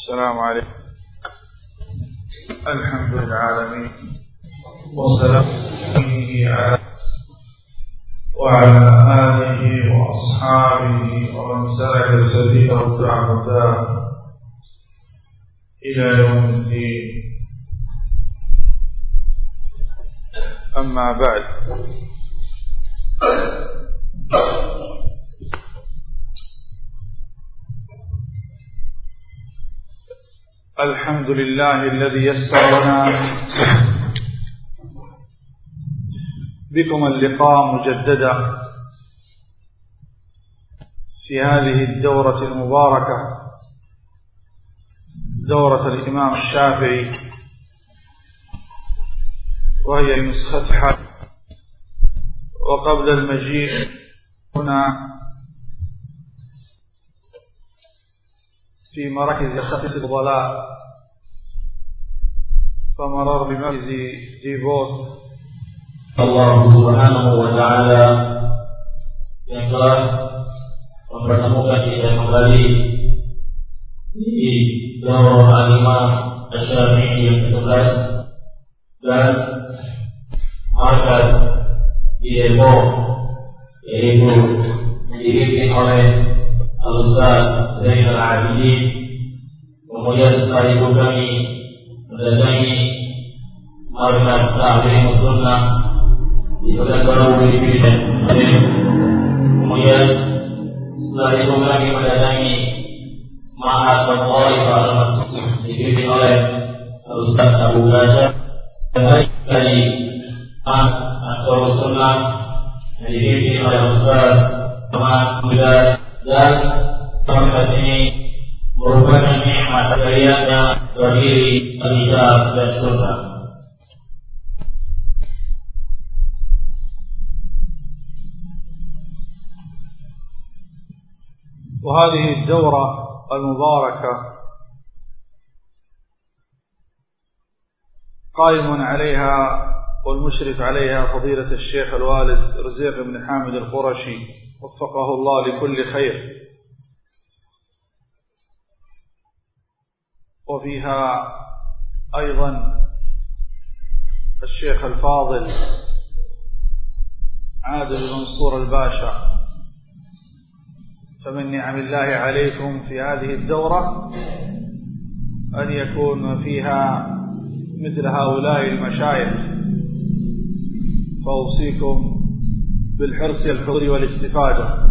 السلام عليكم. الحمد للعالمين. والسلام. على وعلى آله وأصحابه ومن سلك سبيله تعبدا إلى يوم الدين. أما بعد. الحمد لله الذي يسر لنا بكم اللقاء مجددا في هذه الدورة المباركة دورة الإمام الشافعي وهي نسختها وقبل المجيء هنا في مراكز خفيف الضلاء فمرر بمركز ديبوت Allah Subhanahu wa taala yang telah mempertemukan kita kembali di Daurah Al-Imam Asy-Syafi'i yang ke-11 dan markas di Depok yaitu dipimpin oleh Al-Ustaz Zainal Abidin kemudian setelah itu kami mendatangi markas Ta'lim Sunnah di Pekanbaru Filipina kemudian setelah itu kami mendatangi Ma'had Al-Qaifah Al-Masuk dipimpin oleh Al-Ustaz Abu Gaza dan dari Ansar Sunnah yang dipimpin oleh Ustaz Ahmad Muda dan sampai ini merupakan yang terdiri kitab dan sunnah. وهذه الدورة المباركة قائم عليها والمشرف عليها فضيلة الشيخ الوالد رزيق بن حامد القرشي وفقه الله لكل خير وفيها أيضا الشيخ الفاضل عادل منصور الباشا. فمن نعم الله عليكم في هذه الدورة أن يكون فيها مثل هؤلاء المشايخ. فأوصيكم بالحرص الحضور والاستفادة.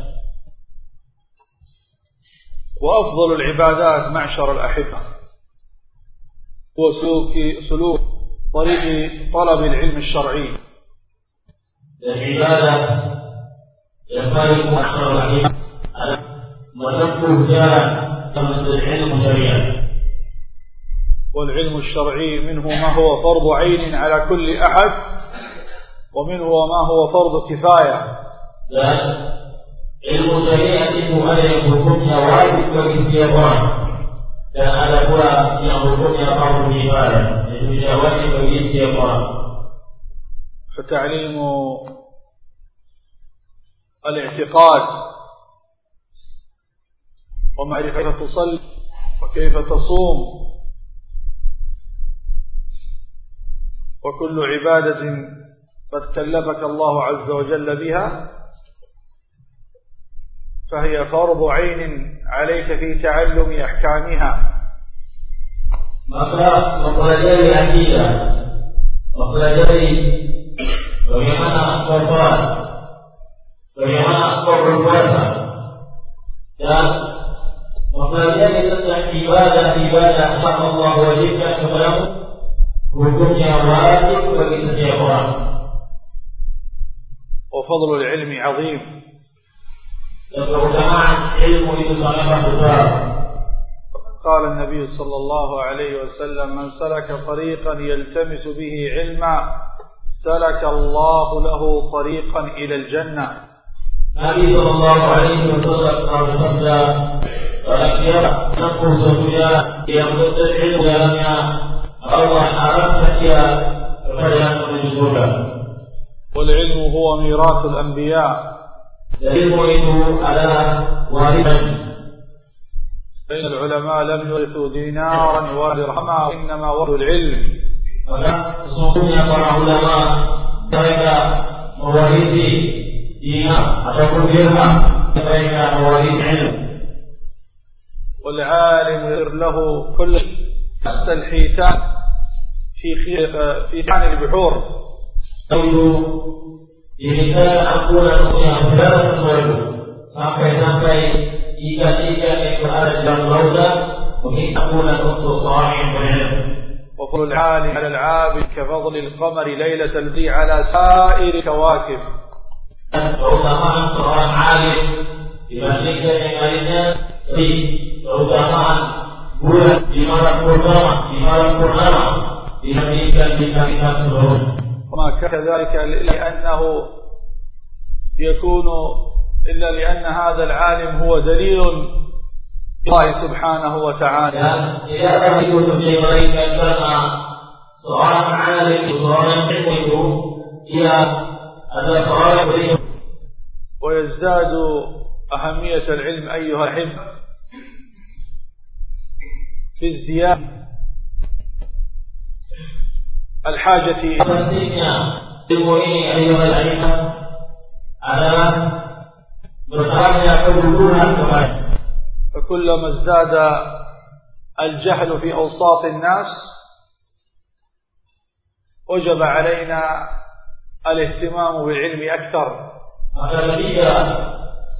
وأفضل العبادات معشر الأحبة. هو سلوك سلوك طريق طلب العلم الشرعي. العبادة ينبغي معشر الأحبة. وتكون جاء العلم الشرعي والعلم الشرعي منه ما هو فرض عين على كل أحد ومنه ما هو فرض كفاية. dan ilmu syariat itu ada yang hukumnya wajib bagi setiap orang dan ada pula yang hukumnya fardu kifayah itu tidak wajib bagi setiap orang فتعليم الاعتقاد ومعرفة تصلي وكيف تصوم وكل عبادة قد كلفك الله عز وجل بها فهي فرض عين عليك في تعلم أحكامها maka mempelajari akidah mempelajari bagaimana engkau sholat bagaimana engkau berpuasa dan mempelajari tentang ibadah-ibadah yang Allah wajibkan kepadamu hukumnya wajib bagi setiap orang وفضل العلم عظيم قال النبي صلى الله عليه وسلم من سلك طريقا يلتمس به علما سلك الله له طريقا إلى الجنة. النبي صلى الله عليه وسلم قال والعلم هو ميراث الأنبياء. يضمنه على والده العلماء لم يرثوا دينارا ولا درهما وإنما ورثوا العلم. ولا صوتنا ترى علماء. ترك مواريث دينار اتقول درهم ترك مواليد علم. والعالم يغير له كل حتى الحيتان في خير في حان البحور. تقول diminta ampunan yang segala sesuatu sampai-sampai ikan-ikan yang berada di dalam lautan meminta ampunan untuk seorang yang berilmu. وفضل العالم على العابد كفضل القمر ليلة البدر على سائر الكواكب keutamaan seorang alim dibandingkan yang lainnya seperti keutamaan bulan di malam purnama, di malam purnama dibandingkan bintang-bintang seluruhnya. وما كان ذلك لأنه يكون إلا لأن هذا العالم هو دليل الله سبحانه وتعالى. diberikan karena seorang alim, seorang ilmu itu ia adalah seorang yang berilmu ويزداد أهمية العلم أيها الأحبة في ازدياد الحاجة ilmu ini ayuhal alimah adalah bertanya kebutuhan kepada فكلما ازداد الجهل في أوساط الناس وجب علينا الاهتمام بالعلم أكثر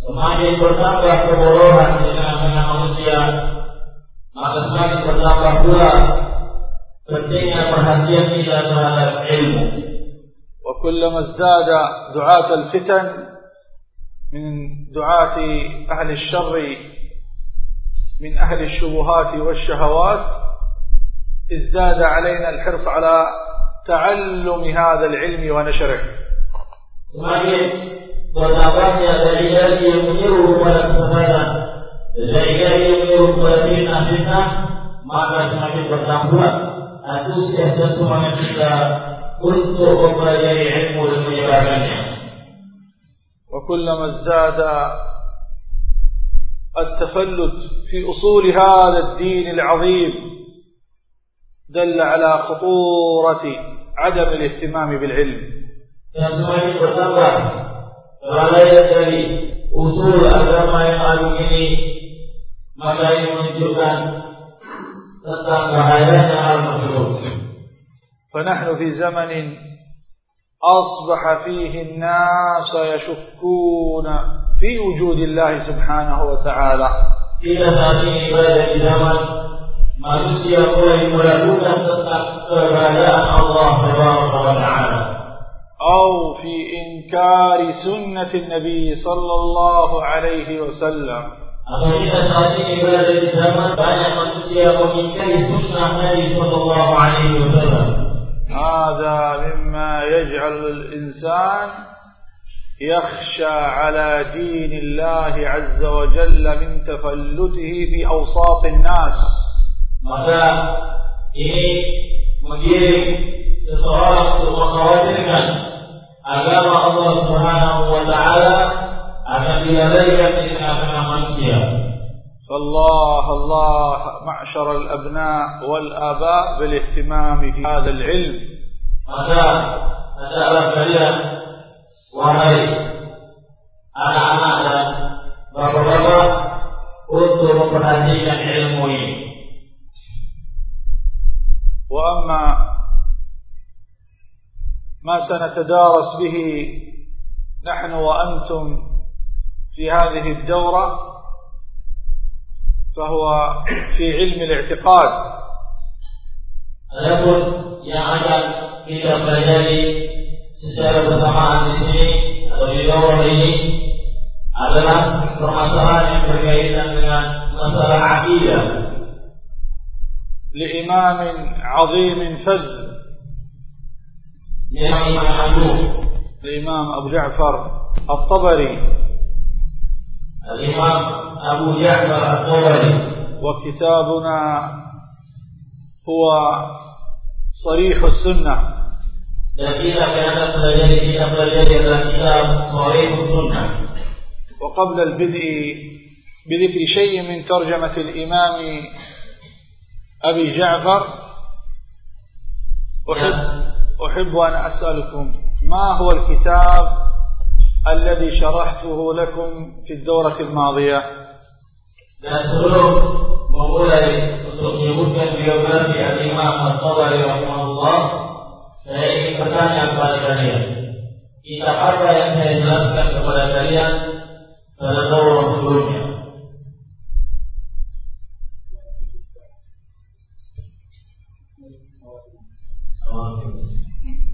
semakin bertambah kebodohan di tengah-tengah manusia maka semakin bertambah pula pentingnya perhatian kita terhadap ilmu وكلما ازداد دعاة الفتن من دعاة أهل الشر من أهل الشبهات والشهوات ازداد علينا الحرص على تعلم هذا العلم ونشره bertambahnya dari yang menyuruh kepada kesesatan dan dari yang menyuruh kepada fitnah-fitnah maka semakin bertambah aku sudah tentu meminta untuk mempelajari ilmu dan menyebarkannya. وكلما ازداد التفلت في أصول هذا الدين العظيم دل على خطورة عدم الاهتمام بالعلم. أصول فنحن في زمن أصبح فيه الناس يشكون في وجود الله سبحانه وتعالى. إذا ما في إبادة زمن ما نسي أولئك الله تبارك وتعالى. أو في إنكار سنة النبي صلى الله عليه وسلم. Atau kita saat ini berada di zaman banyak manusia mengingkari sunnah Nabi Sallallahu Alaihi Wasallam. هذا مما يجعل الإنسان يخشى على دين الله عز وجل من تفلته في أوساط الناس Maka ini mengiring seseorang untuk mengkhawatirkan agama Allah Subhanahu wa taala akan dilalaikan الصيام الله الله معشر الأبناء والآباء بالاهتمام في هذا العلم. أتى أتى بكريا وهي على عمالة بقربة أدر بحديد علمي وأما ما سنتدارس به نحن وأنتم في هذه الدورة فهو في علم الاعتقاد Adapun yang akan kita pelajari secara bersamaan di sini atau di bawah ini adalah permasalahan yang berkaitan dengan masalah akidah. لإمام عظيم فذ Imam Agung, الإمام أبو جعفر الطبري Al-Imam Abu Ja'far At-Tabari. وكتابنا هو صريح السنة pelajari kita pelajari adalah kitab Sahih Sunnah. وقبل البدء بذكر شيء من ترجمة الإمام أبي جعفر أحب, أحب أن أسألكم ما هو الكتاب الذي شرحته لكم في الدورة الماضية Dan sebelum memulai untuk menyebutkan biografi Al-Imam At-Tabari rahimahullah, saya ingin bertanya kepada kalian. Kitab apa yang saya jelaskan kepada kalian pada daurah sebelumnya?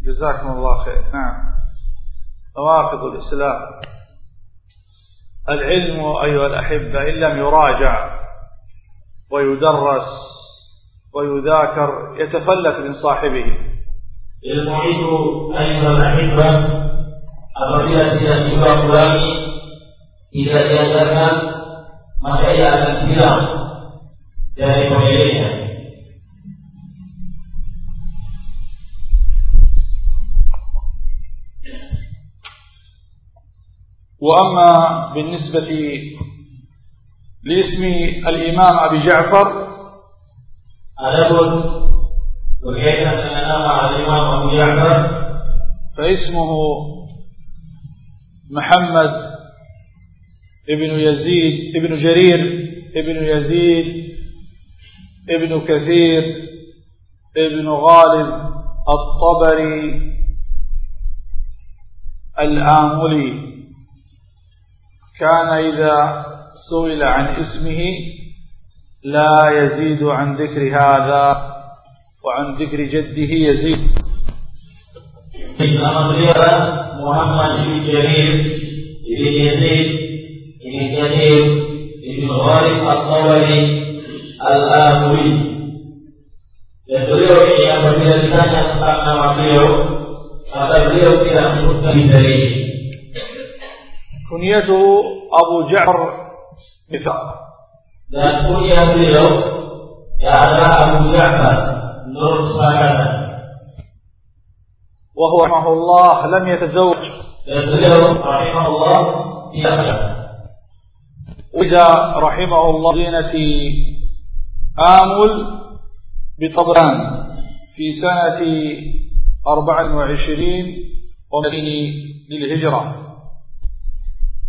جزاكم الله خير نعم روافض الإسلام. العلم أيها الأحبة إن لم يراجع ويدرس ويذاكر يتفلت من صاحبه. المحيط أيها الأحبة apabila إلى juga kurangi tidak diadakan maka ia الأسلام hilang dari وأما بالنسبة لاسم الإمام أبي جعفر nama Al-Imam Abu Ja'far فاسمه محمد ابن يزيد ابن جرير ابن يزيد ابن كثير ابن غالب الطبري الآملي. كان إذا سئل عن اسمه لا يزيد عن ذكر هذا وعن ذكر جده يزيد. محمد بن جميل بن يزيد بن كثير بن غالب الطبري الآهوي يقولوا إني أبو الذي كان يقطع نوع فيه إلى أن تكون بدليل كنيته أبو جعفر مثال. Dan kuliah beliau ya adalah Abu Ja'far menurut kesepakatan وهو رحمه الله لم يتزوج. Dan beliau rahimahullah tidak menikah. وإذا رحمه الله مدينة آمل بطبران في سنة أربع وعشرين ومدين للهجرة.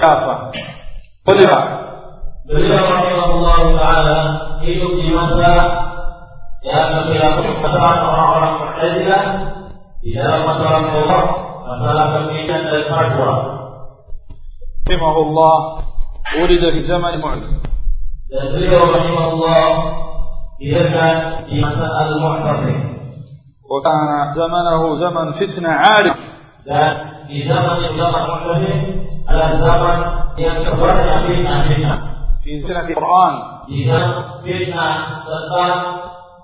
كافة. قل لها رحمه الله تعالى إذا في مساء لأن خلاف مساء الرعارة المحتجلة إذا لم ترى الله مسألة في جنة الفجوة رحمه الله. ولد في زمن معلم بريد رحمه الله إذا كان في مساء المحتصم وكان زمنه زمن فتنة عارف. لا في زمن الزمن المحتجل الزمن في سنة القرآن. إذا فينا تتان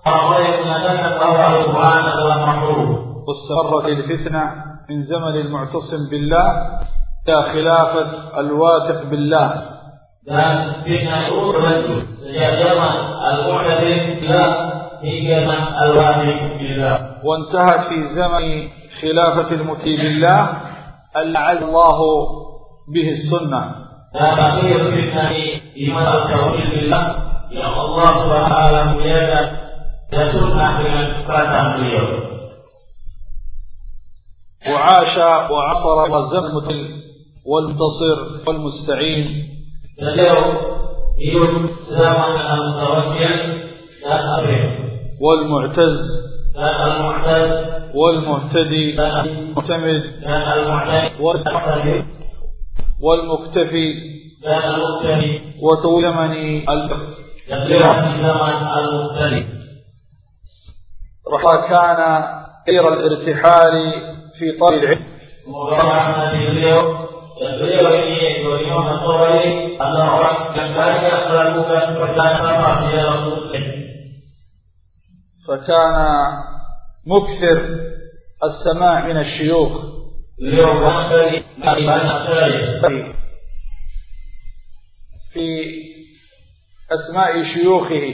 فأولينا لنا الله القرآن على محروف استرت الفتنة من زمن المعتصم بالله إلى خلافة الواثق بالله. dan fitnah itu terjadi sejak zaman Al-Mu'tadin bila hingga zaman Al-Wahdi في زمن خلافة المتي بالله. العز الله به السنة. لا تخير بالنبي لمدى التوحيد بالله. يا الله سبحانه وتعالى مليانا يسرنا في اليوم. وعاش وعصر وزر المتل والمتصر والمستعين. لديه يوم زمن المتوكل لا أبين والمعتز المعتز. والمعتدي المعتمد المعتدي والمعتدي والمكتفي كان مكتفي وتولمني المكتفي. رحا كان غير الارتحال في طلب العلم. فكان مكثر السماع من الشيوخ. Banyak sekali في أسماء شيوخه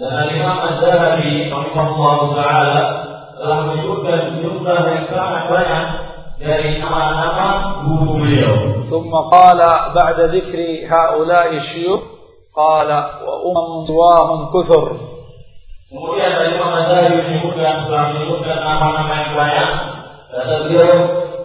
dan Imam Az-Zahabi rahimahullah taala telah menyebutkan jumlah yang sangat banyak dari nama-nama guru beliau. ثم قال بعد ذكر هؤلاء الشيوخ قال وأمم سواهم كثر Kemudian dari Imam Az-Zahabi menyebutkan setelah menyebutkan nama-nama yang banyak, kata beliau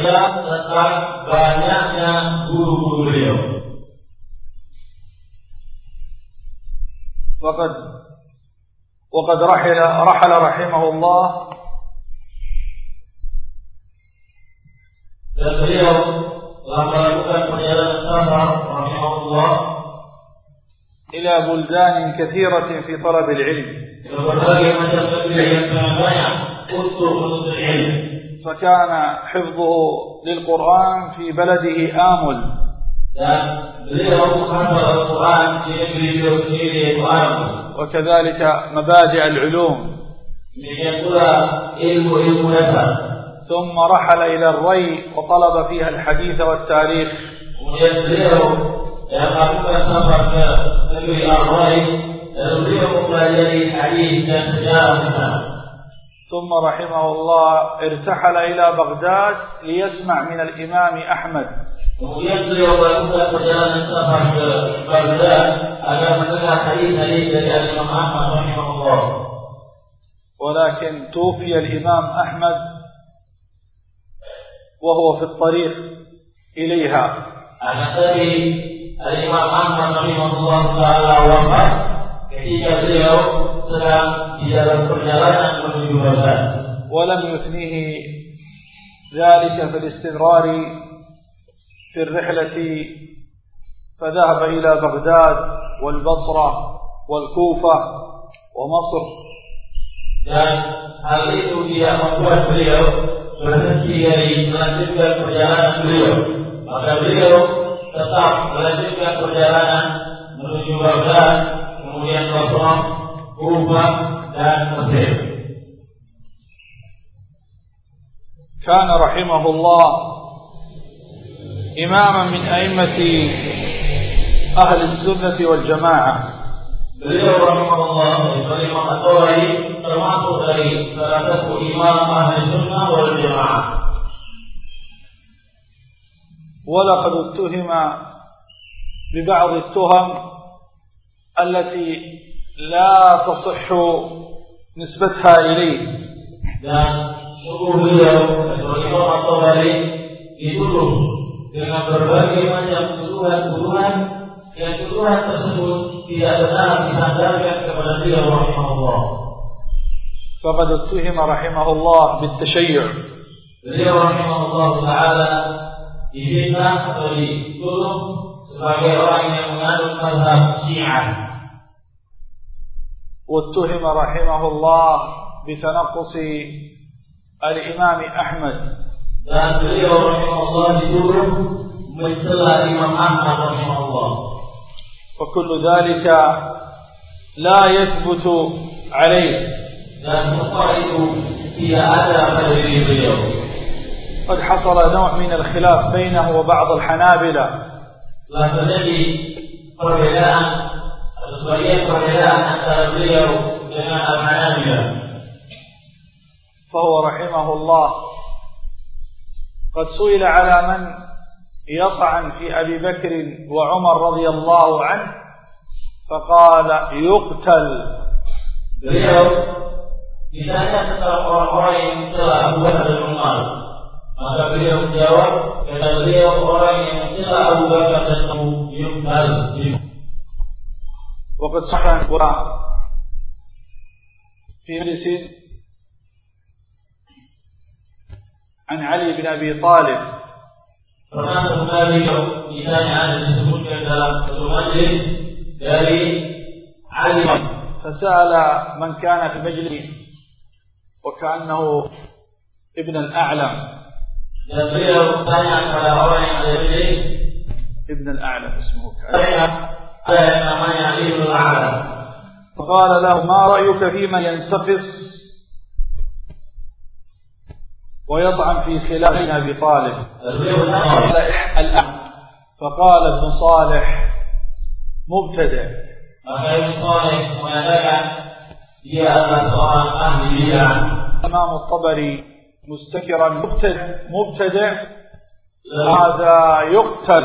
kita tentang banyaknya guru-guru beliau. وقد وقد رحل رحل رحمه الله Dan beliau telah melakukan perjalanan safar rahimahullah إلى بلدان كثيرة في طلب العلم ke berbagai macam negeri yang sangat banyak untuk menuntut ilmu. فكان حفظه للقرآن في بلده آمل. وكذلك مبادئ العلوم. ثم رحل إلى الري وطلب فيها الحديث والتاريخ. ويزيره يا قطب السفر في الري يزيره الحديث ثم رحمه الله ارتحل إلى بغداد ليسمع من الإمام أحمد. ولكن توفي الإمام أحمد وهو في الطريق إليها. أنا تري الإمام أحمد رحمه الله تعالى وفاته ketika beliau sedang di dalam perjalanan menuju Baghdad. ولم يثنيه ذلك في الاستمرار في الرحلة فذهب إلى بغداد والبصرة والكوفة ومصر Dan hal itu tidak membuat beliau berhenti dari melanjutkan perjalanan beliau. Maka beliau tetap melanjutkan perjalanan menuju Baghdad, kemudian Basrah, Kufah, dan Mesir. كان رحمه الله إماما من أئمة أهل السنة والجماعة Beliau rahimahullah dari Imam At-Tabari termasuk dari salah satu imam ahli sunnah wal jamaah. ولقد اتهم ببعض التهم التي لا تصح نسبتها إليه Dan sungguh beliau atau Imam At-Tabari dituduh dengan berbagai macam tuduhan-tuduhan yang tuduhan tersebut tidak benar disandarkan kepada beliau rahimahullah. فقد اتهم رحمه الله بالتشيع Beliau rahimahullah taala difitnah atau dituduh sebagai orang yang menganut mazhab Syiah واتهم رحمه الله بتنقص الإمام أحمد dan beliau rahimahullah dituduh mencela Imam Ahmad rahimahullah وكل ذلك لا يثبت عليه dan semua itu tidak ada pada diri beliau قد حصل نوع من الخلاف بينه وبعض الحنابلة telah terjadi perbedaan sebagian perbedaan antara beliau dengan Al-Hanabilah فهو رحمه الله قد سئل على من يطعن في أبي بكر وعمر رضي الله عنه فقال يقتل beliau ditanya tentang orang-orang yang mencela Abu Bakar dan Umar maka beliau menjawab kata beliau orang yang mencela Abu Bakar dan Umar yuktal وقد صح القرآن في مجلس عن علي بن أبي طالب. فكان ذلك إذا عن المسلمون كذا المجلس داري علي فسأل من كان في مجلس وكأنه ابن الأعلم. يقول الثاني على روعي على المجلس. ابن الأعلم اسمه كذا فقال له ما رأيك فيمن ينتقص ويطعن في خلاف أبي طالب فقال ابن صالح مبتدع. Saleh mengatakan dia adalah seorang ahli bid'ah الإمام الطبري مستكرا مبتدع مبتدع هذا يقتل.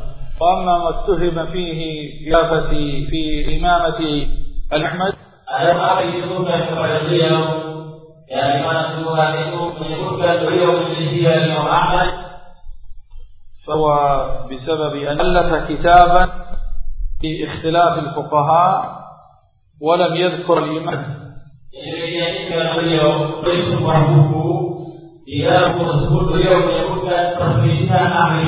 وأما ما اتهم فيه في في إمامة أحمد أنا أعطي جنة فرنسية يعني ما نقولها منه من جنة فرنسية اليوم أحمد فهو بسبب أن ألف كتابا في اختلاف الفقهاء ولم يذكر الإمام. يعني كان اليوم ليس مرفوه إله رسول اليوم يقول تخريجها أهل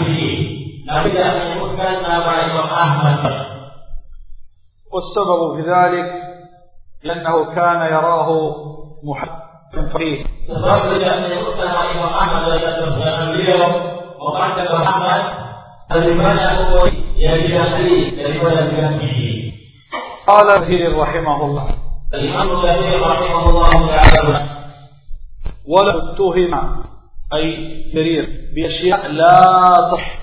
والسبب في ذلك لأنه كان يراه محدثا فقيه سبب لأن يذكر نبا احمد لأنه اليوم وقد احمد قال كثير رحمه الله. الامام كثير رحمه الله تعالى. ولو اتهم أي كثير بأشياء لا تصح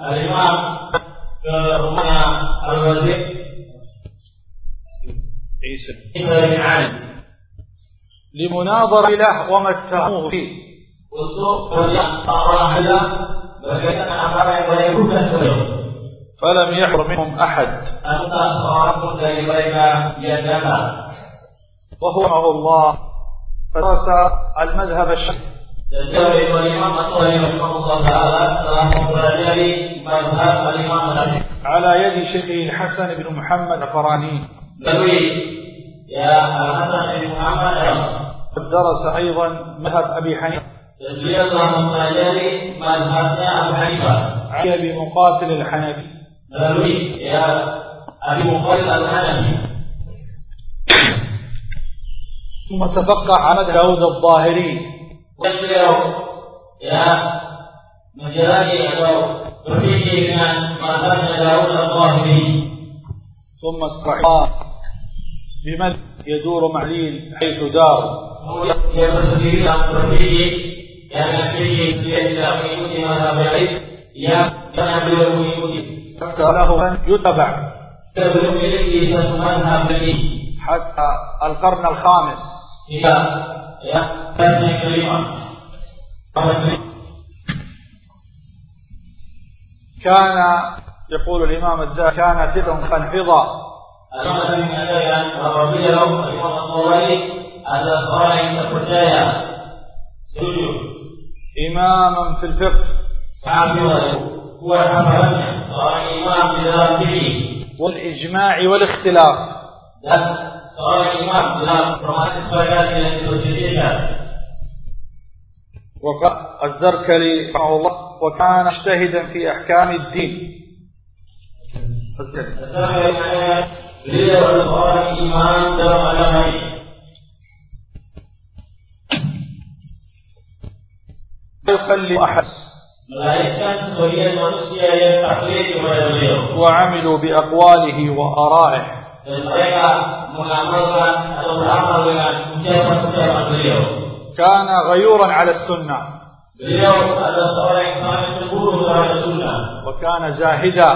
Al-Imam ke rumahnya عيسى Isa bin Ali لمناظرة له وما اتهموه فيه untuk ada bagaimana apa yang mereka lakukan beliau. فلم يحضر منهم أحد. وهو الله فدرس المذهب الشافعي على يد شيخه الحسن بن محمد فراني دوي يا حسن بن محمد درس أيضا مذهب ابي حنيفه تجلي الله مجالي مذهب ابي حنيفه عليا بمقاتل الحنبي دوي يا ابي مقاتل الحنبي ثم تبقى على داود الظاهري beliau ya menjalani atau berfikir dengan mazhabnya Daud al-Zahiri ثم استقام بمن يدور معليل حيث دار kemudian dia bersendiri dan berfikir yang berfikir dia tidak mengikuti mazhab lain yang karena beliau mengikuti له من يتبع kita belum memiliki satu mazhab lagi حتى القرن الخامس hingga كان يقول الإمام الزهري كان سبع قنفضة أخذ من أدايا ربي له أيها الطوري على فرع الفجايا سجود إماما في الفقه حافظه هو حفظه صار إمام بذاته والإجماع والاختلاف seorang imam dalam termasuk sebagai yang dipersilakan. وقال الزركلي رحمه الله وكان مجتهدا في أحكام الدين. يصلي احس وعملوا بأقواله وآرائه كان غيورا على السنة. وكان زاهدا.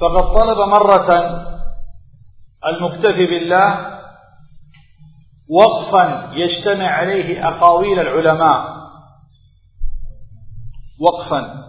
فقد طلب مرة المكتفي بالله وقفا يجتمع عليه أقاويل العلماء. وقفا.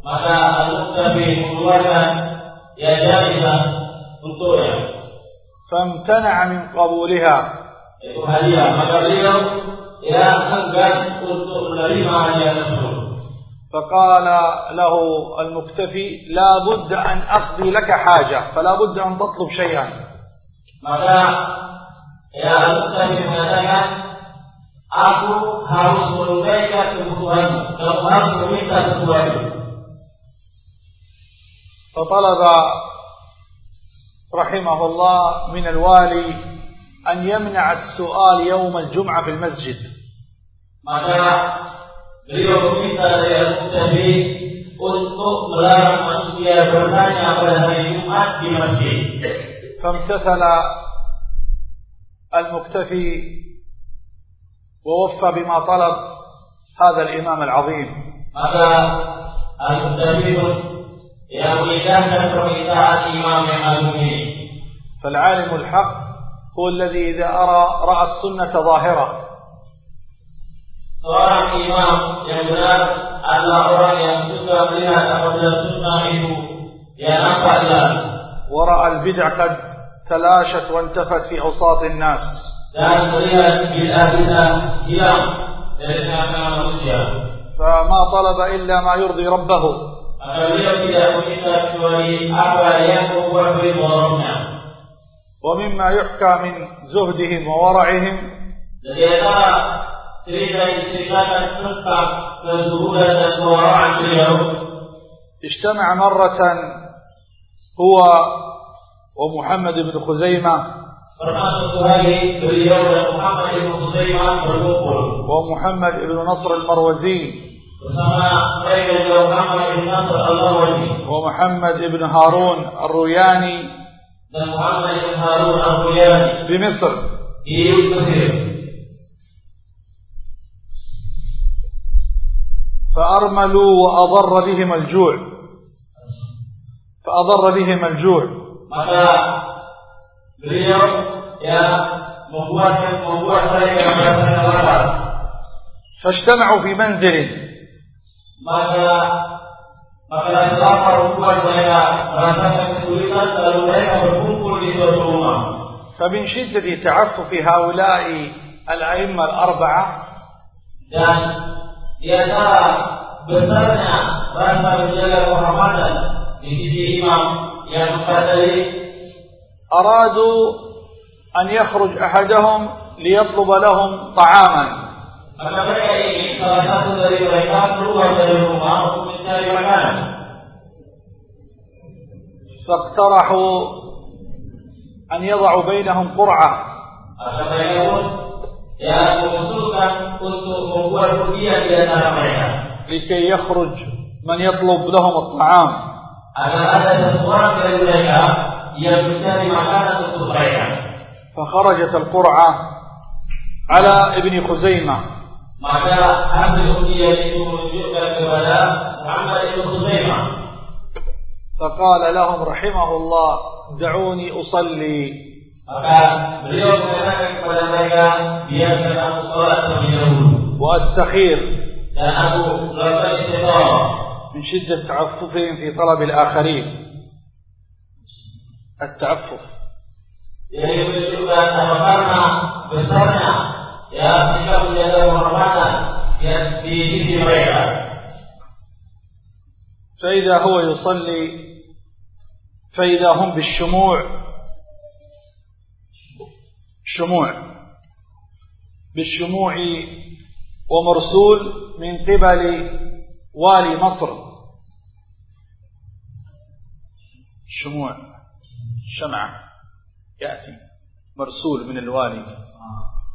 Maka Al-Muqtadi mengeluarkan ya jaizah untuknya. فامتنع من قبولها itu hadiah maka beliau ya enggan untuk menerima hadiah tersebut فقال له المكتفي لا بد أن أقضي لك حاجة فلا بد أن تطلب شيئا maka ya Al-Muqtadi mengatakan aku harus menunaikan kebutuhanmu kamu harus meminta sesuatu فطلب رحمه الله من الوالي أن يمنع السؤال يوم الجمعة في المسجد مكا beliau meminta dari Abu Dhabi untuk melarang manusia bertanya pada hari Jumat فامتثل المكتفي ووفى بما طلب هذا الإمام العظيم. هذا المكتفي فالعالم الحق هو الذي إذا أرى رأى السنة ظاهرة. ورأى البدع قد تلاشت وانتفت في أوساط الناس. فما طلب إلا ما يرضي ربه. Maka tidak meminta kecuali apa yang membuat ridho Rabbnya. ومما يحكى من زهدهم وورعهم اجتمع مرة هو ومحمد بن خزيمة ومحمد بن نصر المروزي ومحمد ابن هارون الروياني محمد ابن هارون الروياني في مصر فأرملوا وأضر بهم الجوع فأضر بهم الجوع maka beliau ya membuat membuat mereka merasa lapar. Fajtamu. Maka maka lapar membuat mereka merasakan kesulitan lalu mereka berkumpul di suatu rumah. فمن شدة تعفف هؤلاء الأئمة الأربعة Dan di antara besarnya rasa menjaga kehormatan di sisi imam yang empat tadi أرادوا أن يخرج أحدهم ليطلب لهم طعاما maka mereka ingin salah satu dari mereka keluar dari rumah untuk mencari makanan. فاقترحوا أن يضعوا بينهم قرعة لكي يخرج من يطلب لهم الطعام فخرجت القرعة على ابن خزيمة maka hasil ujian itu menunjukkan kepada Muhammad ibn Khuzaimah فقال لهم رحمه الله دعوني أصلي. وأستخير. من شدة تعففهم في طلب الآخرين. التعفف. يعني يقول لك أنه ya sikap menjaga kehormatan ya di sisi mereka. فإذا هو يصلي فإذا هم بالشموع شموع. بالشموع ومرسول من قبل والي مصر. شموع. شمعة يأتي. مرسول من الوالي.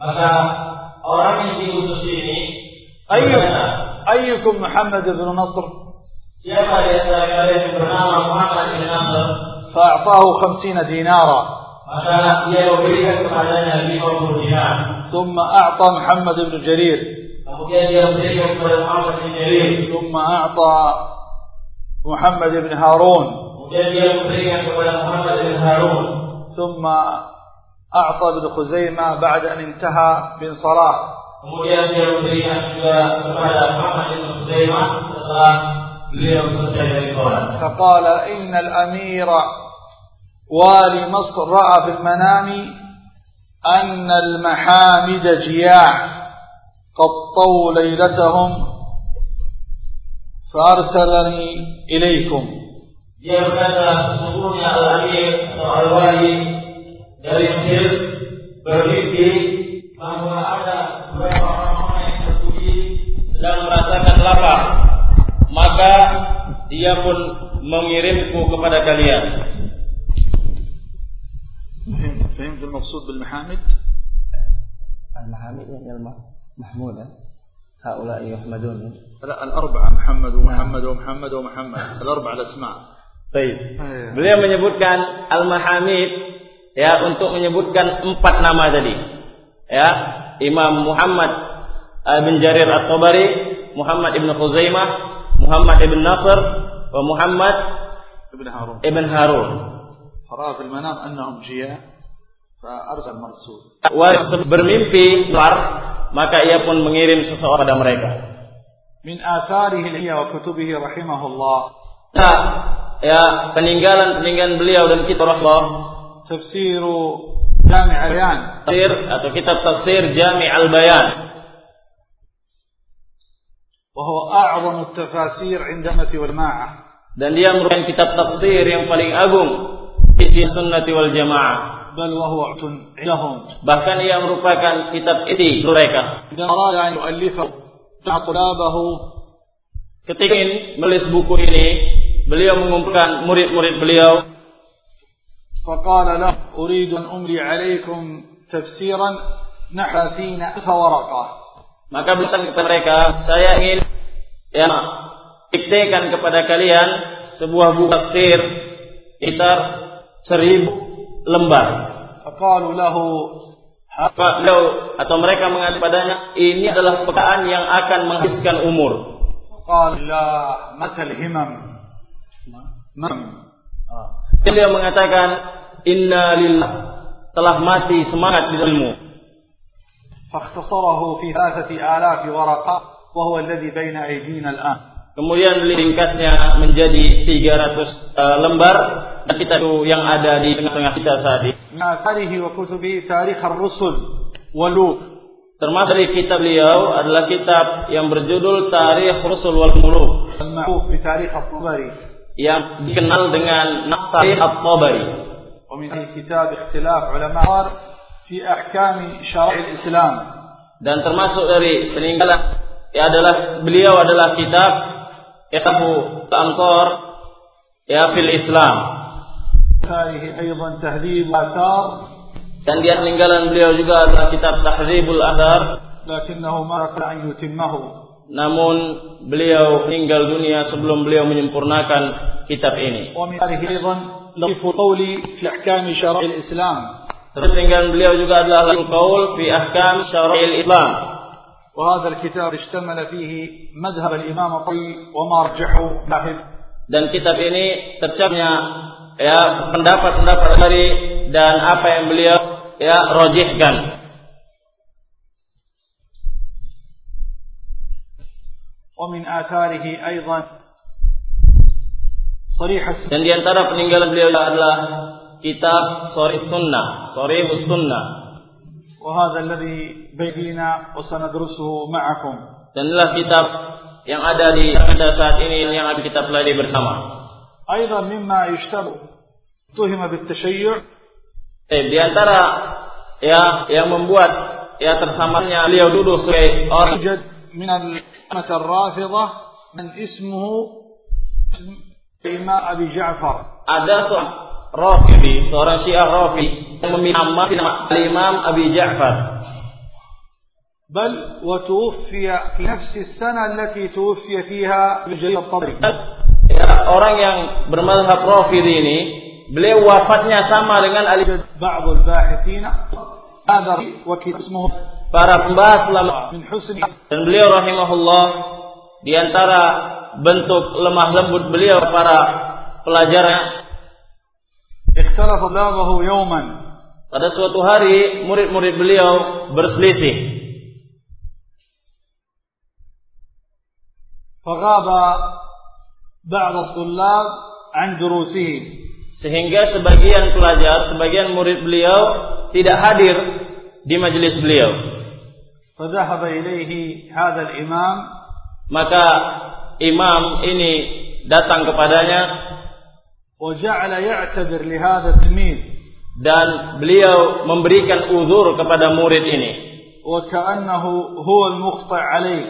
Maka orang yang diutus ini berkata, أيكم محمد بن نصر Siapa di antara kalian yang bernama Muhammad bin Nasr? فأعطاه خمسين دينارا Maka dia memberikan kepadanya 50 dinar. ثم أعطى محمد بن جرير Muhammad. ثم أعطى محمد بن هارون Muhammad. ثم أعطى بن خزيمة بعد أن انتهى من صلاة. فقال إن الأمير والي مصر رأى في المنام أن المحامد جياع قطوا ليلتهم فأرسلني إليكم. يا بنا سبحان الله عليه dari Mesir bermimpi bahwa ada beberapa orang-orang yang terpuji sedang merasakan lapar. Maka dia pun mengirimku kepada kalian. فهمت فهمت المقصود بالمحامد المحامد يعني المحمودة هؤلاء يحمدون لا الأربعة محمد ومحمد ومحمد ومحمد الأربعة الأسماء Baik. Iya. Beliau menyebutkan Al-Mahamid ya untuk menyebutkan empat nama tadi. Ya, Imam Muhammad eh, bin Jarir At-Tabari, Muhammad ibn Khuzaimah, Muhammad ibn Nasr, wa Muhammad ابن هارون ibn Harun. فرأى في المنام أنهم جياع فأرسل مرسول Wa bermimpi luar, maka ia pun mengirim seseorang pada mereka. من آثاره العليا وكتبه رحمه الله Nah, ya peninggalan-peninggalan beliau dan kitab Allah تفسير جامع البيان tafsir atau kitab tafsir Jami' al-Bayan وهو أعظم التفاسير عند أمة والماعة dan dia merupakan kitab tafsir yang paling agung isi sunnati wal jamaah بل وهو عت لهم bahkan ia merupakan kitab iti mereka إذا أراد أن يؤلفه دعا طلابه ketika ingin menulis buku ini beliau mengumpulkan murid-murid beliau فقال له أريد أن أملي عليكم تفسيرا نحو ثلاثين ألف ورقة maka berkata kepada mereka saya ingin ya diktekan kepada kalian sebuah buku tafsir sekitar seribu lembar فقالوا له Maka beliau atau mereka mengatakan padanya ini adalah pekerjaan yang akan menghabiskan umur قال لا متى الهمم Beliau mengatakan inna lillah telah mati semangat di ilmu. فاختصره في ثلاثة آلاف ورقة وهو الذي بين أيدينا الآن Kemudian ringkasnya menjadi 300 uh, lembar dan kita itu yang ada di tengah-tengah kita saat ini. من آثاره وكتبه تاريخ الرسل ولوط Termasuk dari kitab beliau adalah kitab yang berjudul Tarikh Rasul wal Muluk المعروف بتاريخ الطبري yang dikenal dengan Tarikh At-Tabari. ومن هذه الكتاب اختلاف علماء في أحكام شرع الإسلام Dan termasuk dari peninggalan ya adalah beliau adalah kitab Ihsabu Al-Ansar ya fil Islam. آثاره أيضا تهذيب الآثار Dan dia peninggalan beliau juga adalah kitab Tahdzibul Athar لكنه ما أردت أن يتمه namun beliau meninggal dunia sebelum beliau menyempurnakan kitab ini. ومن هذه أيضا لطيف قولي في أحكام شرع الإسلام Terus peninggalan beliau juga adalah Lahul Qaul fi Ahkam Syara'il Islam. وهذا الكتاب اشتمل فيه مذهب الإمام الطوي وما رجحه لاحظ Dan kitab ini tercapnya ya pendapat-pendapat dari dan apa yang beliau ya rojihkan. ومن آثاره أيضا صريح السنة Dan di antara peninggalan beliau adalah kitab Sorih Sunnah, Sorih Sunnah. وهذا الذي بيدينا وسندرسه معكم Dan inilah kitab yang ada di pada saat ini yang akan kita pelajari bersama. أيضا مما يشتبه اتهم بالتشيع Eh, di antara ya yang membuat ya tersamarnya beliau duduk sebagai orang يوجد من الرافضة من اسمه اسم الإمام أبي جعفر ada seorang Rafidi, seorang Syiah Rafidi yang memiliki nama Imam Abi Ja'far. بل وتوفي في نفس السنة التي توفي فيها الجليل الطبري Ya, orang yang bermazhab Rafidi ini, beliau wafatnya sama dengan Ali بعض الباحثين هذا وكتاب اسمه para pembahas ulama من حسن dan beliau rahimahullah di antara bentuk lemah lembut beliau para pelajarnya اختلف طلابه يوما pada suatu hari murid-murid beliau berselisih فغاب بعض الطلاب عن دروسهم sehingga sebagian pelajar, sebagian murid beliau tidak hadir di majelis beliau. فذهب إليه هذا الإمام Maka imam ini datang kepadanya وجعل يعتذر لهذا التلميذ dan beliau memberikan uzur kepada murid ini. وكأنه هو المخطئ عليه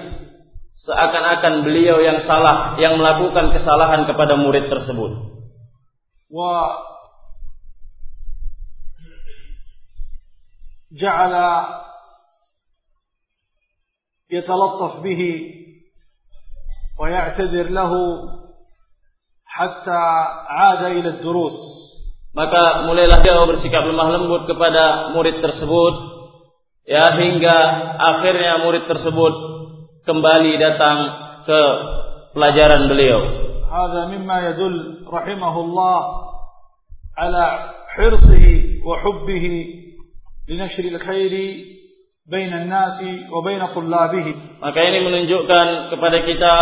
Seakan-akan beliau yang salah, yang melakukan kesalahan kepada murid tersebut. وجعل يتلطف به ويعتذر له حتى عاد إلى الدروس Maka mulailah dia bersikap lemah lembut kepada murid tersebut ya hingga akhirnya murid tersebut kembali datang ke pelajaran beliau. هذا مما يدل رحمه الله على حرصه وحبه لنشر الخير بين الناس وبين طلابه Maka ini menunjukkan kepada kita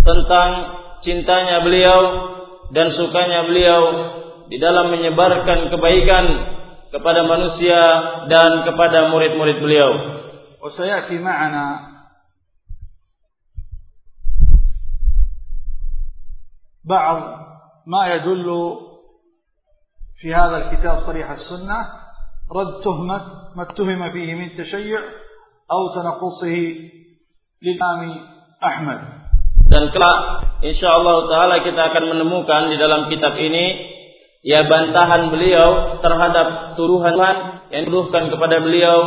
tentang cintanya beliau dan sukanya beliau di dalam menyebarkan kebaikan kepada manusia dan kepada murid-murid beliau. وسيأتي معنا بعض ما يدل في هذا الكتاب صريح السنة رد تهمة ما اتهم فيه من تشيع أو تنقصه للإمام أحمد Dan kelak insyaallah taala kita akan menemukan di dalam kitab ini ya bantahan beliau terhadap tuduhan yang dituduhkan kepada beliau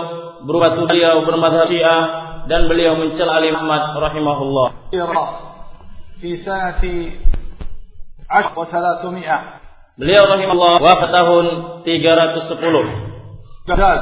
berupa tuduhan beliau bermadhab Syiah dan beliau mencela Ali Muhammad rahimahullah. إيران في سنة عشر وثلاثمائة Beliau rahimahullah wafat tahun 310 بغداد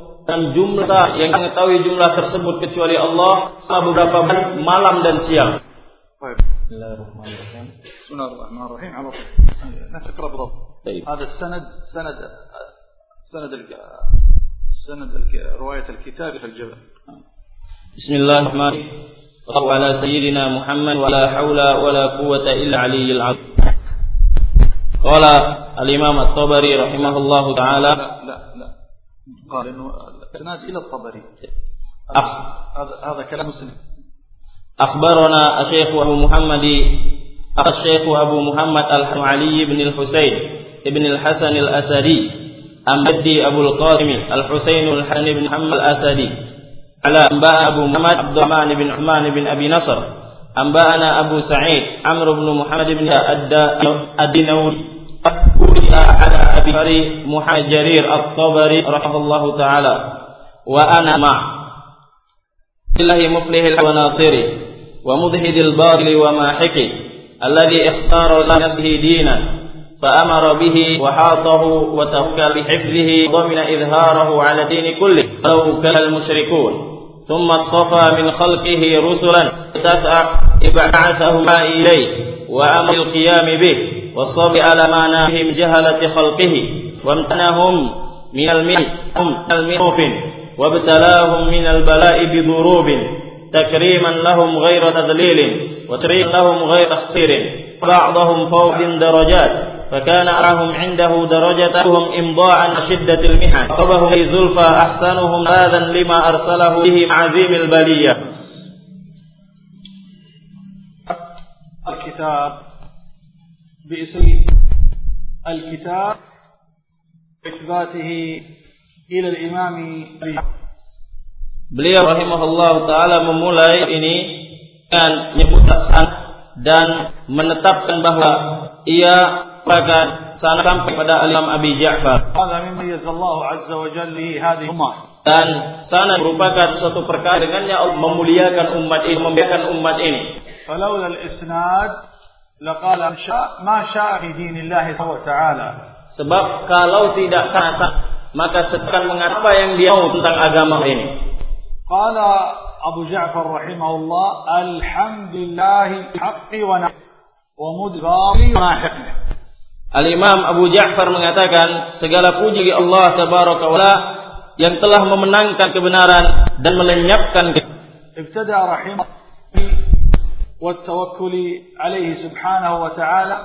dan jumlah yang mengetahui jumlah tersebut kecuali Allah selama beberapa malam dan siang. طيب Bismillahirrahmanirrahim. بسم الله الرحمن الرحيم على طول نقرأ بضبط طيب. هذا السند سند سند الك... سند الك... رواية الكتاب في الجبل بسم الله الرحمن الرحيم وصلى على سيدنا محمد ولا حول ولا قوة إلا علي العظيم قال الإمام الطبري رحمه الله تعالى لا لا لا قال إنه الاسناد إلى الطبري. هذا هذا كلام مسلم. أخبرنا الشيخ أبو محمد الشيخ أبو محمد علي بن الحسين بن الحسن الأسدي أم جدي أبو القاسم الحسين الحسن بن محمد الأسدي. على أنباء أبو محمد عبد الرحمن بن عثمان بن أبي نصر. أنباءنا أبو سعيد عمرو بن محمد بن الدينوري قرئ على أبي محمد جرير الطبري رحمه الله تعالى وأنا مع الله مفلح وناصره ومذهد الباطل وماحقه الذي اختار لنفسه دينا فأمر به وحاطه وتوكل بحفظه وضمن إظهاره على الدين كله ولو كان المشركون ثم اصطفى من خلقه رسلا تسعى بعثهم إليه وأمر القيام به والصبر على ما ناهي من جهلة خلقه وامتنهم من المنوف وابتلاهم من البلاء بضروب تكريما لهم غير تذليل وتريم لهم غير تخسير بعضهم فوق درجات فكان أعهم عنده درجتهم إمضاء شدة المحن. وقبهم زلفى أحسنهم هذا لما أرسله به عظيم البلية. الكتاب باسم الكتاب إثباته إلى الإمام Beliau rahimahullah taala memulai ini dengan menyebut san dan menetapkan bahwa ia pada sana sampai pada Imam Abi Ja'far هذا مما يميز الله عز وجل به هذه الأمة dan sana merupakan suatu perkara dengannya Allah memuliakan umat ini memuliakan umat ini فلولا الإسناد لقال من شاء ما شاء في دين الله سبحانه وتعالى sebab kalau tidak kasa maka sekan mengapa yang dia mau tentang agama ini قال أبو جعفر رحمه الله الحمد لله حق ونعم ومدبر وناحقه Al-Imam Abu Ja'far mengatakan segala puji bagi Allah tabaraka wa taala yang telah memenangkan kebenaran dan melenyapkan ke- ابتدأ رحمه والتوكل عليه سبحانه وتعالى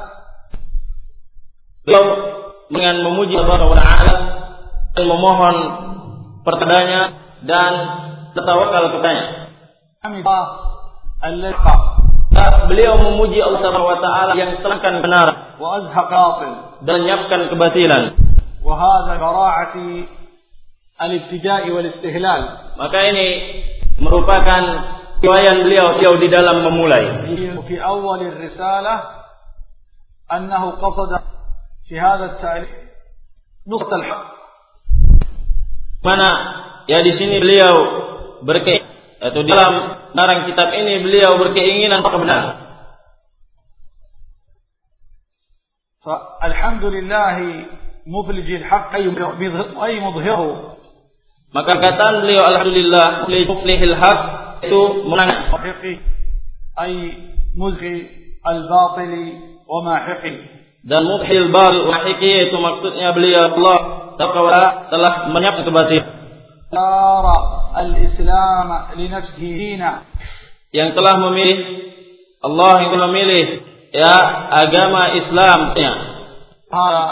Beliau dengan memuji Allah wa taala dan memohon pertandanya dan tertawakal kepadanya. حمد الله الذي Dan beliau memuji Allah Subhanahu wa taala yang telahkan benar وأزهق باطل dan menyiapkan kebatilan. وهذا براعة الابتداء والاستهلال Maka ini merupakan riwayat beliau beliau di dalam memulai. في أول الرسالة أنه قصد في هذا التعليم نقطة الحق Mana ya di sini beliau berke atau di dalam narang kitab ini beliau berkeinginan kebenaran. فالحمد لله مفلج الحق أي مظهره Maka kataan beliau alhamdulillah muflihil haq itu menang محقه أي مزغي الباطل وماحقه dan mubhil bal wahiki itu maksudnya beliau Allah Ta'ala telah menyiapkan kebatilan اختار الإسلام لنفسه دينا yang telah memilih Allah yang telah memilih ya agama Islamnya هذا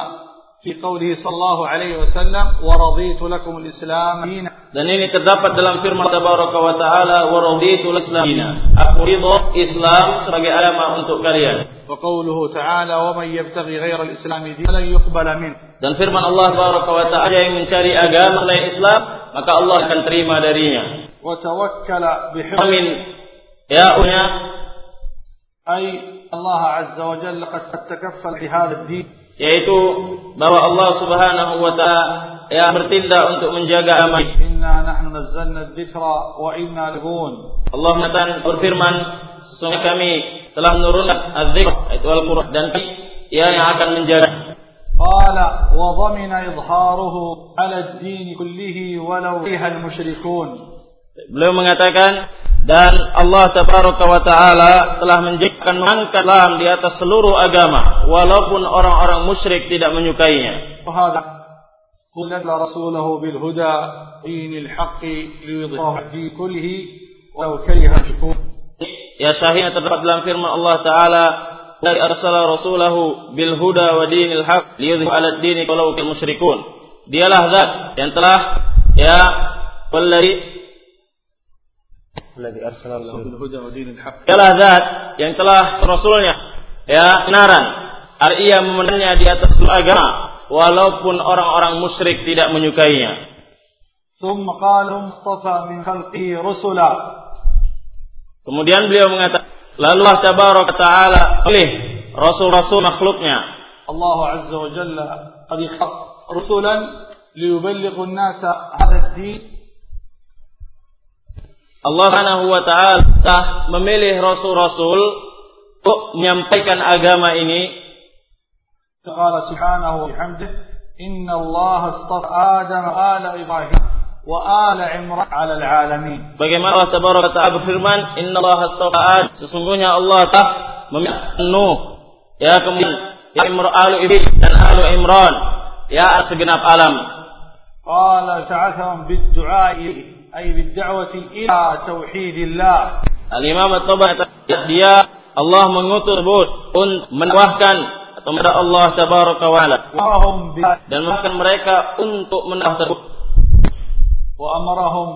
في قوله صلى الله عليه وسلم ورضيت لكم الإسلام دينا dan ini terdapat dalam firman Tabaraka wa taala wa raditu aku ridho Islam sebagai agama untuk kalian وقوله تعالى ومن يبتغي غير الإسلام دينا لن يقبل منه dan firman Allah Tabaraka wa taala yang mencari agama selain Islam maka Allah akan terima darinya وتوكل بحفظ amin ya unya أي الله عز وجل قد تكفل بهذا الدين yaitu bahwa Allah Subhanahu wa taala ya bertindak untuk menjaga aman. إنا نحن نزلنا الذكر وإنا لهون Allah mengatakan berfirman, sesungguhnya kami telah menurunkan az-zikr itu Al-Qur'an dan ia yang akan menjaga. قال وضمن إظهاره على الدين كله ولو فيها المشركون Beliau mengatakan dan Allah tabaraka wa taala telah menjadikan mengangkat Islam di atas seluruh agama walaupun orang-orang musyrik tidak menyukainya. وهذا قل رسوله بالهدى دين الحق ليظهره الدين كله ولو كره المشركون Ya syahidnya terdapat dalam firman Allah taala dari arsala rasulahu bil huda wa dinil haq liyudhhiru 'ala ad-dini walau kal musyrikun. Dialah zat yang telah ya walladzi الذي أرسل الله بالهدى ودين الحق Dialah zat yang telah rasulnya ya kenaran ia memenangnya di atas seluruh agama walaupun orang-orang musyrik tidak menyukainya. ثم قال مصطفى من خلقه رسلا Kemudian beliau mengatakan lalu Allah tabaraka taala pilih rasul-rasul makhluknya الله عز وجل قد اختار رسلا ليبلغوا الناس هذا الدين Allah Subhanahu wa taala telah memilih rasul-rasul untuk menyampaikan agama ini قال سبحانه وبحمده إن الله اصطفى آدم وآل إبراهيم وآل عمران على العالمين bagaimana Allah tabaraka taala berfirman innallaha astafa ad sesungguhnya Allah telah memilih Nuh ya kemudian ya Imran alu Ibrahim dan alu Imran ya segenap alam قال بعثهم بالدعاء أي بالدعوة إلى توحيد الله Al-Imam At-Tabari dia Allah mengutus tersebut untuk mendakwahkan atau kepada Allah tabaraka wa taala وهم بها dan mendakwahkan mereka untuk mendakwah tersebut وأمرهم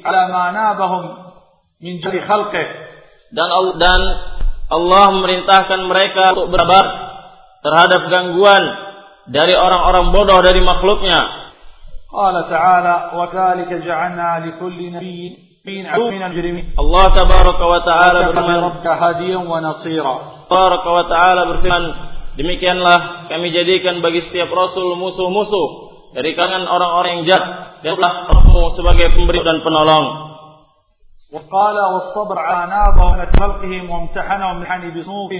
على ما نابهم من جل خلقه dan Allah dan Allah memerintahkan mereka untuk bersabar terhadap gangguan dari orang-orang bodoh dari makhluknya. قال تعالى وكذلك جعلنا لكل نبي من من المجرمين. الله تبارك وتعالى برحمن ربك هاديا ونصيرا. تبارك وتعالى برحمن demikianlah kami jadikan bagi setiap rasul musuh-musuh dari kalangan orang-orang yang jahat dan telah kamu sebagai pemberi dan وَقَالَ وَالصَّبْرَ عَلَى نَابَهُمْ لَتْفَلْقِهِمْ وَامْتَحَنَهُمْ مِحَنِي بِصُوفٍ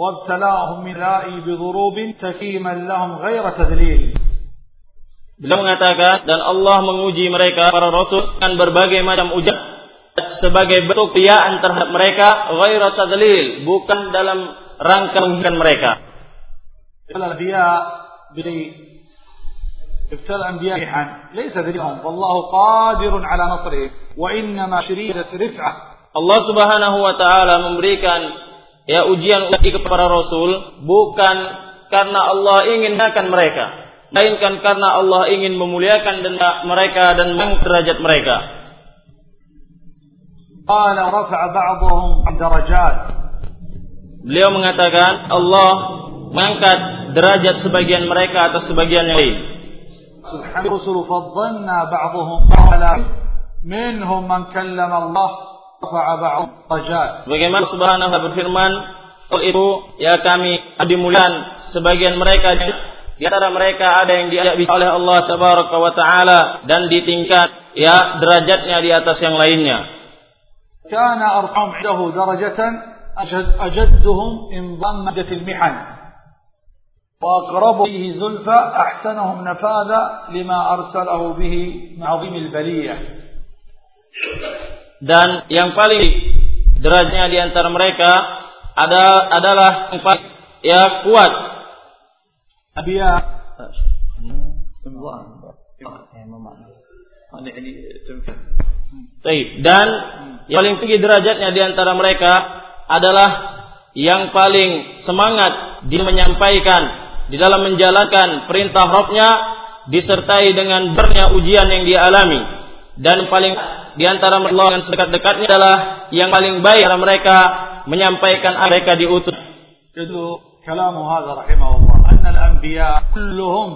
وَابْتَلَاهُمْ مِلَائِي بضروب تَكِيمًا لَهُمْ غَيْرَ تَذْلِيلٍ. Beliau mengatakan dan Allah menguji mereka para rasul dengan berbagai macam ujian sebagai bentuk tiaan terhadap mereka ghaira tadlil bukan dalam rangka menghinakan mereka. الأنبياء بشيء ابتلى الأنبياء بحن ليس ذريهم فالله قادر على نصرهم وإنما شريدة رفعة Allah Subhanahu wa taala memberikan ya ujian uji kepada rasul bukan karena Allah ingin memuliakan mereka, melainkan karena Allah ingin memuliakan dan mereka dan mengangkat derajat mereka. قال رفع بعضهم درجات Beliau mengatakan Allah mengangkat derajat sebagian mereka atas sebagian yang lain. سبحانه الرسل فضلنا بعضهم على منهم من كلم الله رفع بعضهم درجات Sebagaimana Subhanahu wa taala berfirman, "Oleh itu ya kami dimuliakan sebagian mereka di antara mereka ada yang diajak oleh Allah tabaraka wa taala dan ditingkat ya derajatnya di atas yang lainnya." كان أرقام عنده درجة أجد أجدهم إن ضمجت المحن وأقرب فيه زلفى أحسنهم نفاذا لما أرسله به من عظيم البلية Dan yang paling derajatnya di antara mereka ada adalah yang paling ya kuat أبياء Baik. Dan yang paling tinggi derajatnya di antara mereka adalah yang paling semangat di menyampaikan di dalam menjalankan perintah Rabbnya disertai dengan bernya ujian yang dia alami dan paling di antara Allah yang sedekat-dekatnya adalah yang paling baik antara mereka menyampaikan apa mereka diutus يدل كلام هذا رحمه الله أن الأنبياء كلهم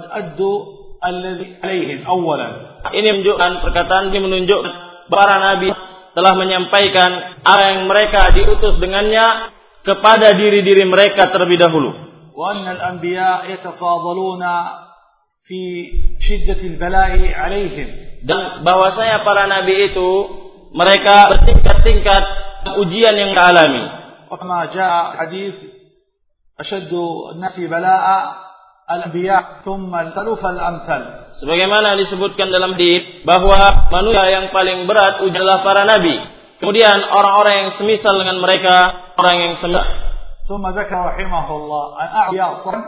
أدوا الذي عليهم أولا ini menunjukkan perkataan ini menunjukkan para nabi telah menyampaikan apa yang mereka diutus dengannya kepada diri-diri mereka terlebih dahulu وأن الأنبياء يتفاضلون في شدة البلاء عليهم dan bahwasanya para nabi itu mereka bertingkat-tingkat ujian yang dialami وكما جاء حديث أشد الناس بلاء الأنبياء ثم الأمثل فالأمثل sebagaimana disebutkan dalam hadis bahwa manusia yang paling berat adalah para nabi kemudian orang-orang yang semisal dengan mereka orang yang semisal ثم ذكر رحمه الله أن أعلياء صرم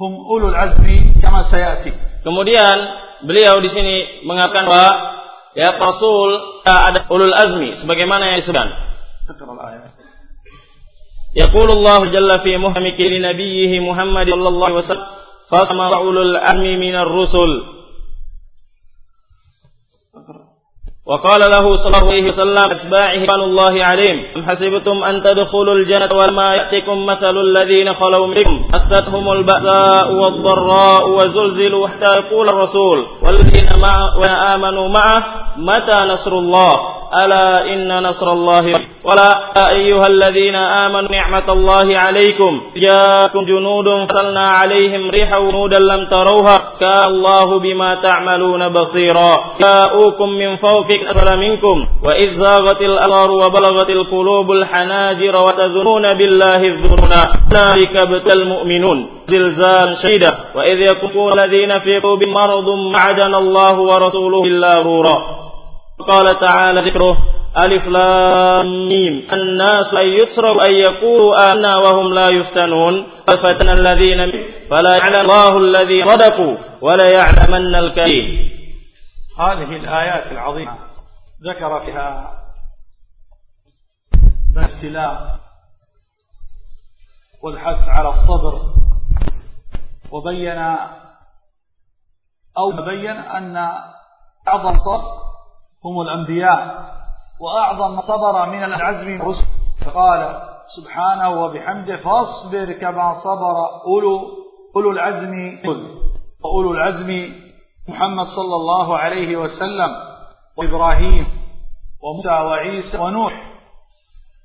هم أولو العزم كما سيأتي kemudian beliau di sini mengatakan bahwa ya Rasul ada ulul azmi sebagaimana yang disebutkan ذكر الآية يقول الله جل في محمك لنبيه محمد صلى الله عليه وسلم فاصم أولو العزم من الرسل. وقال له صلى الله عليه وسلم أتباعه قال الله عليهم أم حسبتم أن تدخلوا الجنة وما يأتكم مثل الذين خلوا منكم؟ مستهم البأساء والضراء وزلزلوا حتى يقول الرسول والذين معه وآمنوا معه متى نصر الله؟ ألا إن نصر الله ولا أيها الذين آمنوا نعمة الله عليكم جاءكم جنود فصلنا عليهم ريحا ونودا لم تروها كان الله بما تعملون بصيرا جاءوكم من فوقكم أسفل منكم وإذ زاغت الأبصار وبلغت القلوب الحناجر وتظنون بالله الظنون ذلك ابتلى المؤمنون زلزال شديدا وإذ يقول الذين في قلوب مرض معدنا الله ورسوله إلا غرورا قال تعالى ذكره ألف لام ميم. الناس أن يتركوا أن يقولوا آمنا وهم لا يفتنون. ففتن الذين فلا يعلم الله الذي صدقوا ولا يعلمن الكريم هذه الآيات العظيمة. ذكر فيها الابتلاء والحث على الصبر. وبين أو بين أن أعظم صبر هم الأنبياء وأعظم ما صبر من العزم الرسل. فقال سبحانه وبحمده فاصبر كما صبر أولو أولو العزم وأولو العزم محمد صلى الله عليه وسلم وإبراهيم وموسى وعيسى ونوح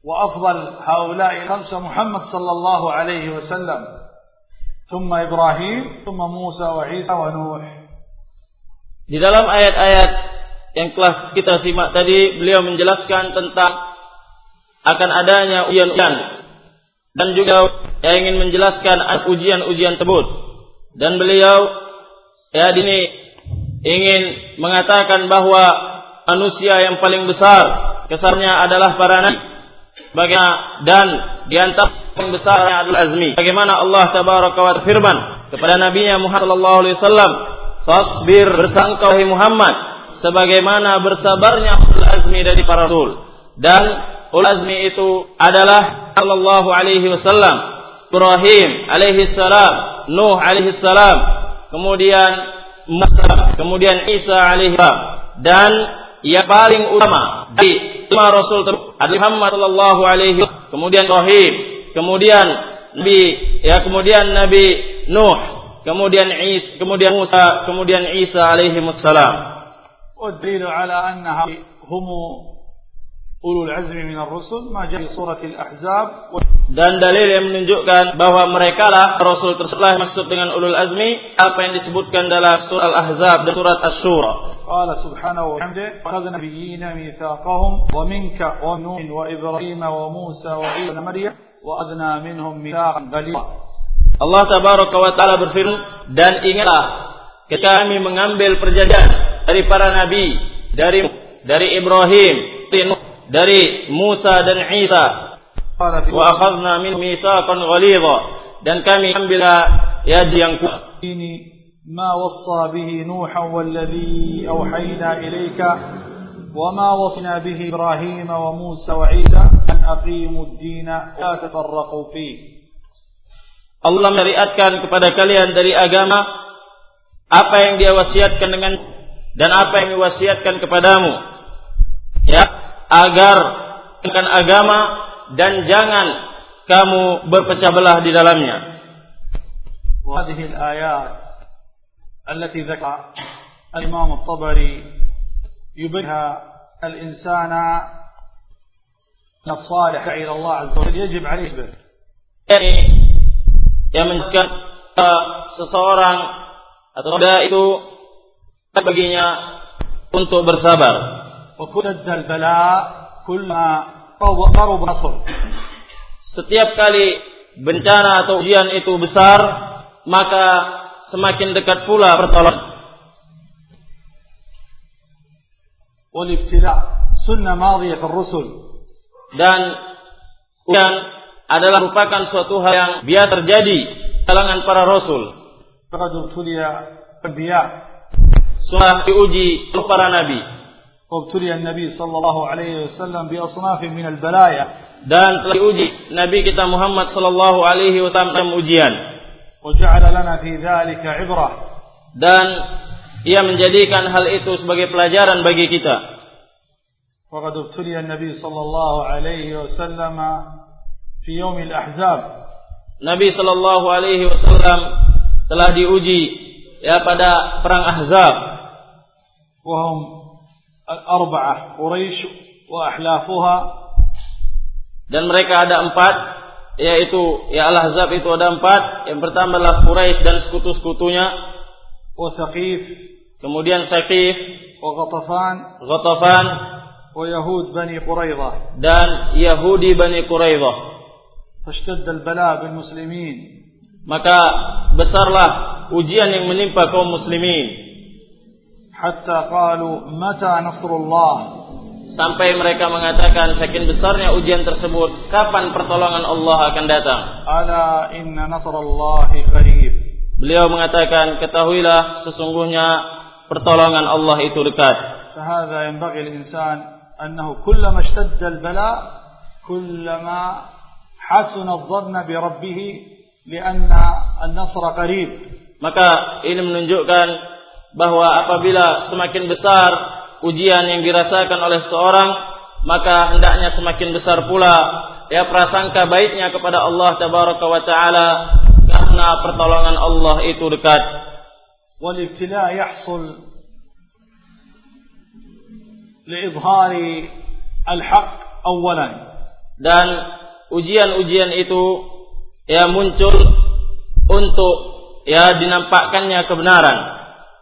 وأفضل هؤلاء الخمسة محمد صلى الله عليه وسلم. ثم إبراهيم ثم موسى وعيسى ونوح. Di dalam ayat-ayat yang telah kita simak tadi, beliau menjelaskan tentang akan adanya ujian-ujian dan juga ingin menjelaskan ujian-ujian tersebut. Dan beliau ya ini ingin mengatakan bahwa manusia yang paling besar kesannya adalah para nabi. Bagaimana dan di antara yang besar adalah azmi. Bagaimana Allah tabaraka wa firman kepada nabinya Muhammad sallallahu alaihi wasallam, "Fasbir Muhammad sebagaimana bersabarnya ulul azmi dari para rasul." Dan ulul azmi itu adalah sallallahu alaihi wasallam, Ibrahim alaihi salam, Nuh alaihi salam, kemudian Musa, kemudian Isa alaihi salam dan yang paling utama di lima rasul tersebut Muhammad sallallahu alaihi wasallam, kemudian Ibrahim, kemudian Nabi ya kemudian Nabi Nuh, kemudian Isa, kemudian Musa, kemudian Isa alaihi wassalam. والدليل على أن هم أولو العزم من الرسل ما جاء في سورة الأحزاب Dan dalil yang menunjukkan bahwa mereka lah Rasul tersebut maksud dengan ulul azmi apa yang disebutkan dalam surat Al-Ahzab dan surat Asy-Syura. قال سبحانه وبحمده أخذ نبيين ميثاقهم ومنك ونوح وإبراهيم وموسى وعيسى ومريم وأذنا منهم ميثاقا غليظا Allah tabaraka wa taala berfirman dan ingatlah ketika kami mengambil perjanjian dari para nabi dari dari Ibrahim dari Musa dan Isa قال في wa akhadna min mitsaqan ghalidha dan kami ambil janji yang kuat الدين ما وصى به نوحا والذي أوحينا إليك وما وصينا به إبراهيم وموسى وعيسى أن أقيموا الدين ولا تفرقوا فيه Allah mesyariatkan kepada kalian dari agama apa yang dia wasiatkan dengan dan apa yang diwasiatkan kepadamu ya agar dengan agama dan jangan kamu berpecah belah di dalamnya وهذه الآيات التي ذكر الإمام الطبري يبينها الإنسان من الصالح إلى الله عز وجل يجب عليه يصبر ini yang menjelaskan uh, seseorang atau tidak itu baginya untuk bersabar. Setiap kali bencana atau ujian itu besar, maka semakin dekat pula pertolongan. sunnah dan ujian adalah merupakan suatu hal yang biasa terjadi kalangan para rasul. ابتلي الأنبياء Sudah diuji oleh para nabi. وابتلي النبي صلى الله عليه وسلم بأصناف من البلايا Dan telah diuji Nabi kita Muhammad sallallahu alaihi wasallam dalam ujian. وجعل لنا في ذلك عبرة Dan ia menjadikan hal itu sebagai pelajaran bagi kita. وقد ابتلي النبي صلى الله عليه وسلم في يوم الأحزاب Nabi sallallahu alaihi wasallam telah diuji ya pada perang Ahzab وهم الأربعة قريش وأحلافها dan mereka ada empat yaitu ya Al Ahzab itu ada empat yang pertama adalah Quraisy dan sekutu-sekutunya وثقيف kemudian Saqif وغطفان Ghatafan ويهود بني قريظة dan Yahudi Bani Quraidah فاشتد البلاء بالمسلمين maka besarlah ujian yang menimpa kaum muslimin حتى قالوا متى نصر الله sampai mereka mengatakan saking besarnya ujian tersebut kapan pertolongan Allah akan datang ألا إن نصر الله قريب beliau mengatakan ketahuilah sesungguhnya pertolongan Allah itu dekat فهذا ينبغي الإنسان أنه كلما اشتد البلاء كلما حسن الظن بربه لأن النصر قريب maka ini menunjukkan bahwa apabila semakin besar ujian yang dirasakan oleh seorang maka hendaknya semakin besar pula ya prasangka baiknya kepada Allah tabaraka wa taala karena pertolongan Allah itu dekat. Wal ibtila yahsul li awalan dan ujian-ujian itu ya muncul untuk ya dinampakkannya kebenaran.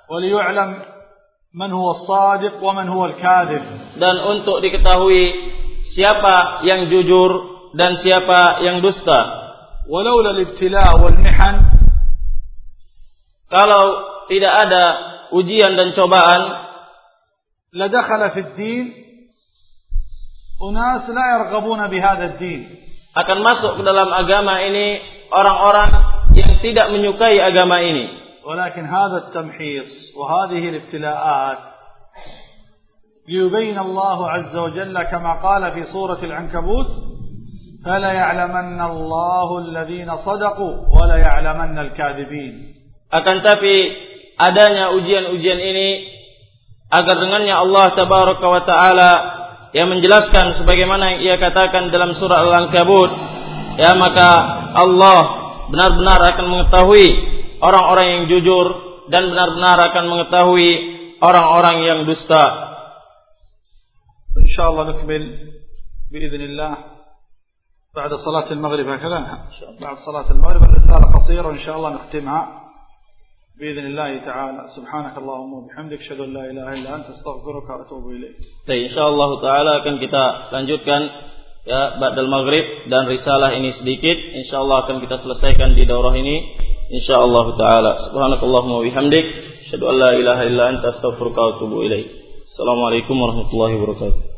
وليعلم من هو الصادق ومن هو الكاذب dan untuk diketahui siapa yang jujur dan siapa yang dusta ولولا الابتلاء والمحن kalau tidak ada ujian dan cobaan لدخل في الدين أناس لا يرغبون بهذا الدين akan masuk ke dalam agama ini orang-orang yang tidak menyukai agama ini ولكن هذا التمحيص وهذه الابتلاءات ليبين الله عز وجل كما قال في سورة العنكبوت فلا يعلمن الله الذين صدقوا ولا يعلمن الكاذبين akan tapi adanya ujian-ujian ini agar dengannya Allah tabaraka wa taala yang menjelaskan sebagaimana yang ia katakan dalam surah Al-Ankabut ya maka Allah benar-benar akan mengetahui orang-orang yang jujur dan benar-benar akan mengetahui orang-orang yang dusta. إن شاء الله نكمل بإذن الله بعد صلاة المغرب هكذا بعد صلاة المغرب الرسالة قصيرة إن شاء الله نختمها بإذن الله تعالى سبحانك اللهم وبحمدك أشهد أن لا إله إلا أنت أستغفرك وأتوب إليك Baik, insyaallah taala akan kita lanjutkan ya ba'dal maghrib dan risalah ini sedikit. Insyaallah akan kita selesaikan di daurah ini. Insyaallah taala. Subhanakallahumma bihamdik. Asyhadu an la ilaha illa anta astaghfiruka wa atubu ilaik. Assalamualaikum warahmatullahi wabarakatuh